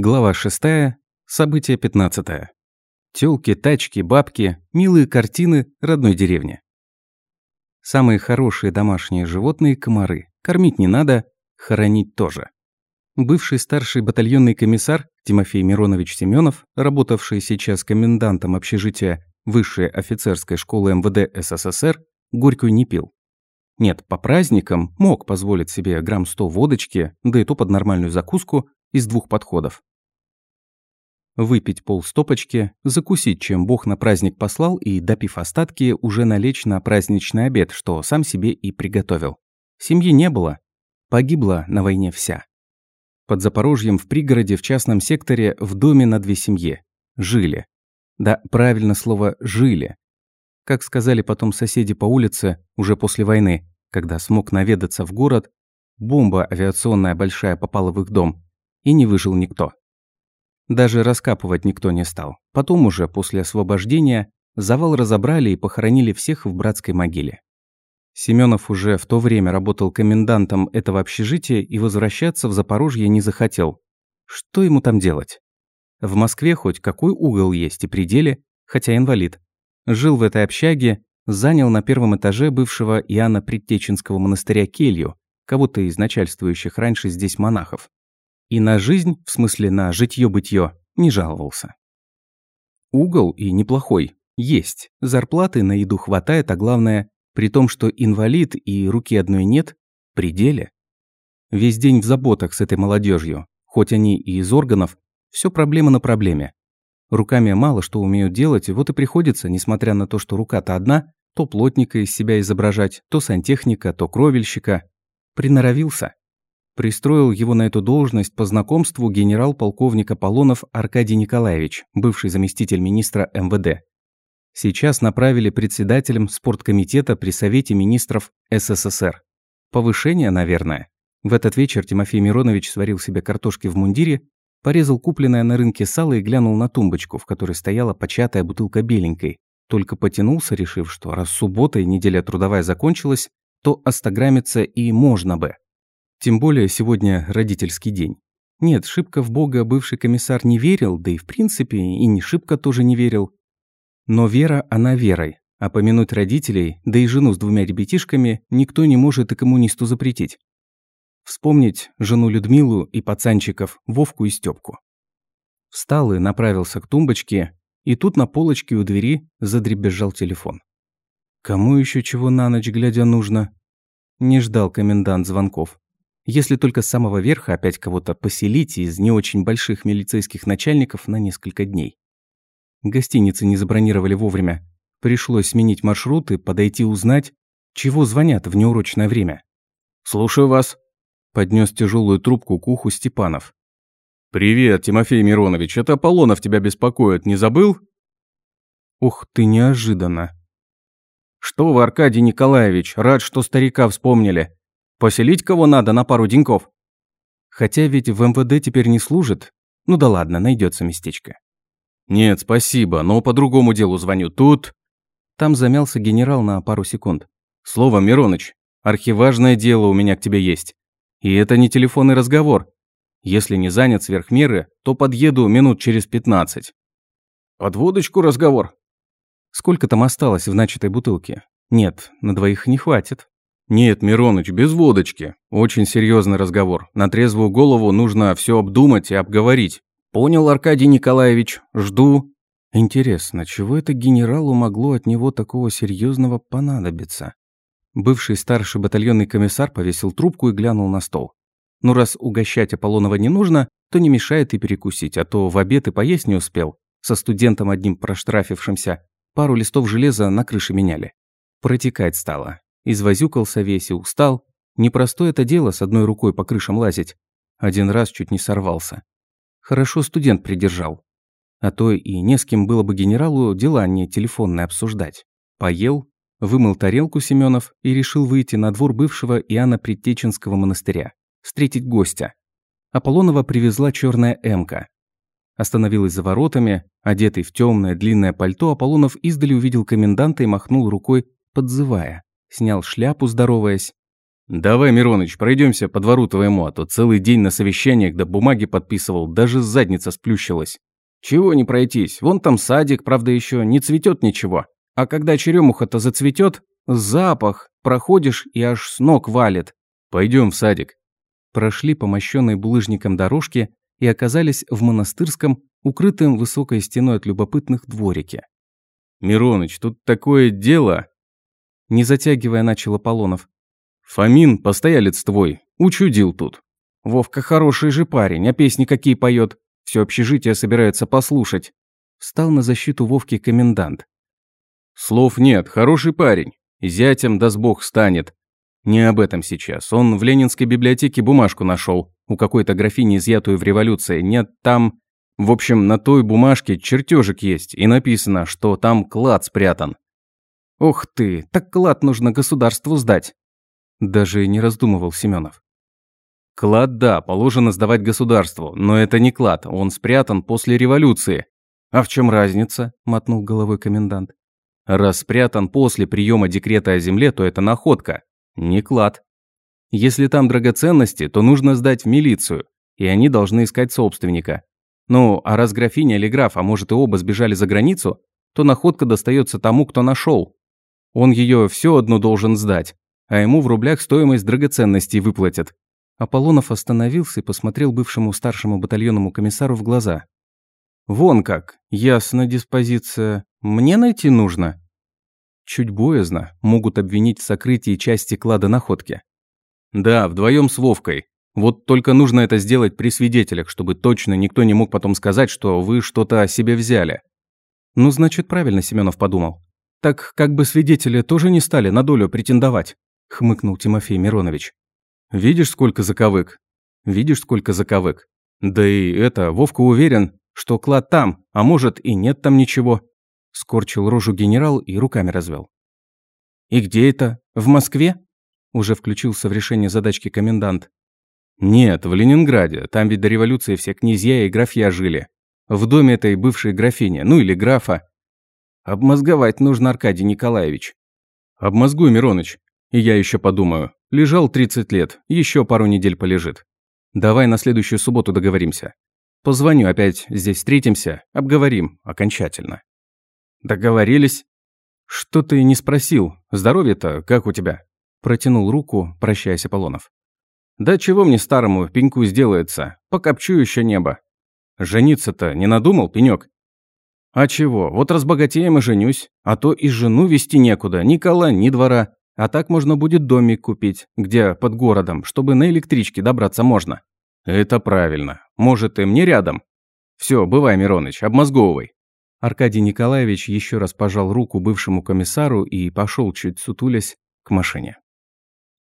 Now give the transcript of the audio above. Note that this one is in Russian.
Глава 6. Событие 15. Тёлки, тачки, бабки, милые картины родной деревни. Самые хорошие домашние животные – комары. Кормить не надо, хоронить тоже. Бывший старший батальонный комиссар Тимофей Миронович Семенов, работавший сейчас комендантом общежития Высшей офицерской школы МВД СССР, горькую не пил. Нет, по праздникам мог позволить себе грамм 100 водочки, да и то под нормальную закуску, из двух подходов. Выпить полстопочки, закусить, чем Бог на праздник послал, и, допив остатки, уже налечь на праздничный обед, что сам себе и приготовил. Семьи не было. Погибла на войне вся. Под Запорожьем в пригороде в частном секторе в доме на две семьи. Жили. Да, правильно слово «жили». Как сказали потом соседи по улице, уже после войны, когда смог наведаться в город, бомба авиационная большая попала в их дом, и не выжил никто. Даже раскапывать никто не стал. Потом уже, после освобождения, завал разобрали и похоронили всех в братской могиле. Семенов уже в то время работал комендантом этого общежития и возвращаться в Запорожье не захотел. Что ему там делать? В Москве хоть какой угол есть и пределе, хотя инвалид. Жил в этой общаге, занял на первом этаже бывшего Иоанна Предтеченского монастыря келью, кого-то из начальствующих раньше здесь монахов. И на жизнь, в смысле на житьё-бытьё, не жаловался. Угол и неплохой. Есть. Зарплаты на еду хватает, а главное, при том, что инвалид и руки одной нет, пределе. Весь день в заботах с этой молодежью, хоть они и из органов, все проблема на проблеме. Руками мало что умеют делать, вот и приходится, несмотря на то, что рука-то одна, то плотника из себя изображать, то сантехника, то кровельщика. Приноровился. Пристроил его на эту должность по знакомству генерал-полковник Аполлонов Аркадий Николаевич, бывший заместитель министра МВД. Сейчас направили председателем спорткомитета при Совете министров СССР. Повышение, наверное. В этот вечер Тимофей Миронович сварил себе картошки в мундире Порезал купленное на рынке сало и глянул на тумбочку, в которой стояла початая бутылка беленькой. Только потянулся, решив, что раз суббота и неделя трудовая закончилась, то остаграмиться и можно бы. Тем более сегодня родительский день. Нет, шибко в Бога бывший комиссар не верил, да и в принципе и не шибко тоже не верил. Но вера, она верой. А помянуть родителей, да и жену с двумя ребятишками, никто не может и коммунисту запретить. Вспомнить жену Людмилу и пацанчиков Вовку и Стёпку. Встал и направился к тумбочке, и тут на полочке у двери задребезжал телефон. Кому еще чего на ночь глядя нужно? Не ждал комендант звонков. Если только с самого верха опять кого-то поселить из не очень больших милицейских начальников на несколько дней. Гостиницы не забронировали вовремя. Пришлось сменить маршрут и подойти узнать, чего звонят в неурочное время. «Слушаю вас», Поднес тяжелую трубку к уху Степанов. «Привет, Тимофей Миронович, это Аполлонов тебя беспокоит, не забыл?» «Ух ты, неожиданно!» «Что вы, Аркадий Николаевич, рад, что старика вспомнили. Поселить кого надо на пару деньков?» «Хотя ведь в МВД теперь не служит. Ну да ладно, найдется местечко». «Нет, спасибо, но по другому делу звоню. Тут...» Там замялся генерал на пару секунд. «Слово, Мироныч, архиважное дело у меня к тебе есть. И это не телефонный разговор. Если не занят сверх меры, то подъеду минут через 15. Под водочку разговор. Сколько там осталось в начатой бутылке? Нет, на двоих не хватит. Нет, Мироныч, без водочки. Очень серьезный разговор. На трезвую голову нужно все обдумать и обговорить. Понял, Аркадий Николаевич, жду. Интересно, чего это генералу могло от него такого серьезного понадобиться? Бывший старший батальонный комиссар повесил трубку и глянул на стол. Ну, раз угощать Аполлонова не нужно, то не мешает и перекусить, а то в обед и поесть не успел. Со студентом одним проштрафившимся пару листов железа на крыше меняли. Протекать стало. Извозюкался весь и устал. Непростое это дело с одной рукой по крышам лазить. Один раз чуть не сорвался. Хорошо студент придержал. А то и не с кем было бы генералу дела не телефонные обсуждать. Поел, Вымыл тарелку Семенов и решил выйти на двор бывшего Иоанна Предтеченского монастыря, встретить гостя. Аполлонова привезла черная эмка. Остановилась за воротами, одетый в темное длинное пальто, Аполлонов издали увидел коменданта и махнул рукой, подзывая. Снял шляпу, здороваясь. «Давай, Мироныч, пройдемся по двору твоему, а то целый день на совещаниях да бумаги подписывал, даже задница сплющилась». «Чего не пройтись? Вон там садик, правда, еще не цветет ничего. А когда черемуха-то зацветет, запах, проходишь и аж с ног валит. Пойдем в садик». Прошли по мощенной булыжником дорожке и оказались в монастырском, укрытом высокой стеной от любопытных дворике. «Мироныч, тут такое дело!» Не затягивая, начал Аполлонов. «Фомин, постоялец твой, учудил тут. Вовка хороший же парень, а песни какие поет. Все общежитие собирается послушать». Встал на защиту Вовки комендант. «Слов нет, хороший парень. Зятем да с бог станет. Не об этом сейчас. Он в Ленинской библиотеке бумажку нашел, у какой-то графини, изъятую в революции. Нет, там... В общем, на той бумажке чертежик есть, и написано, что там клад спрятан. Ух ты, так клад нужно государству сдать. Даже не раздумывал Семенов. Клад, да, положено сдавать государству, но это не клад, он спрятан после революции. А в чем разница? мотнул головой комендант. Раз спрятан после приема декрета о земле, то это находка, не клад. Если там драгоценности, то нужно сдать в милицию, и они должны искать собственника. Ну, а раз графиня или граф, а может и оба сбежали за границу, то находка достается тому, кто нашел. Он ее все одно должен сдать, а ему в рублях стоимость драгоценностей выплатят. Аполлонов остановился и посмотрел бывшему старшему батальонному комиссару в глаза. «Вон как, ясно диспозиция. Мне найти нужно?» Чуть боязно, могут обвинить в сокрытии части клада находки. «Да, вдвоем с Вовкой. Вот только нужно это сделать при свидетелях, чтобы точно никто не мог потом сказать, что вы что-то о себе взяли». «Ну, значит, правильно Семенов подумал. Так как бы свидетели тоже не стали на долю претендовать», – хмыкнул Тимофей Миронович. «Видишь, сколько заковык? Видишь, сколько заковык? Да и это, Вовка уверен, что клад там, а может и нет там ничего». Скорчил рожу генерал и руками развел. «И где это? В Москве?» Уже включился в решение задачки комендант. «Нет, в Ленинграде. Там ведь до революции все князья и графья жили. В доме этой бывшей графини, ну или графа. Обмозговать нужно, Аркадий Николаевич. Обмозгуй, Мироныч. И я еще подумаю. Лежал 30 лет, еще пару недель полежит. Давай на следующую субботу договоримся. Позвоню опять, здесь встретимся, обговорим окончательно. Договорились? Что ты не спросил? Здоровье-то как у тебя? Протянул руку, прощаясь Аполлонов. Да чего мне старому пеньку сделается? Покопчу еще небо. Жениться-то не надумал, пенек? А чего, вот разбогатеем и женюсь. А то и жену вести некуда, ни кола, ни двора. А так можно будет домик купить, где под городом, чтобы на электричке добраться можно. Это правильно. Может, и мне рядом? Все, бывай, Мироныч, обмозговывай. Аркадий Николаевич еще раз пожал руку бывшему комиссару и пошел чуть сутулясь к машине.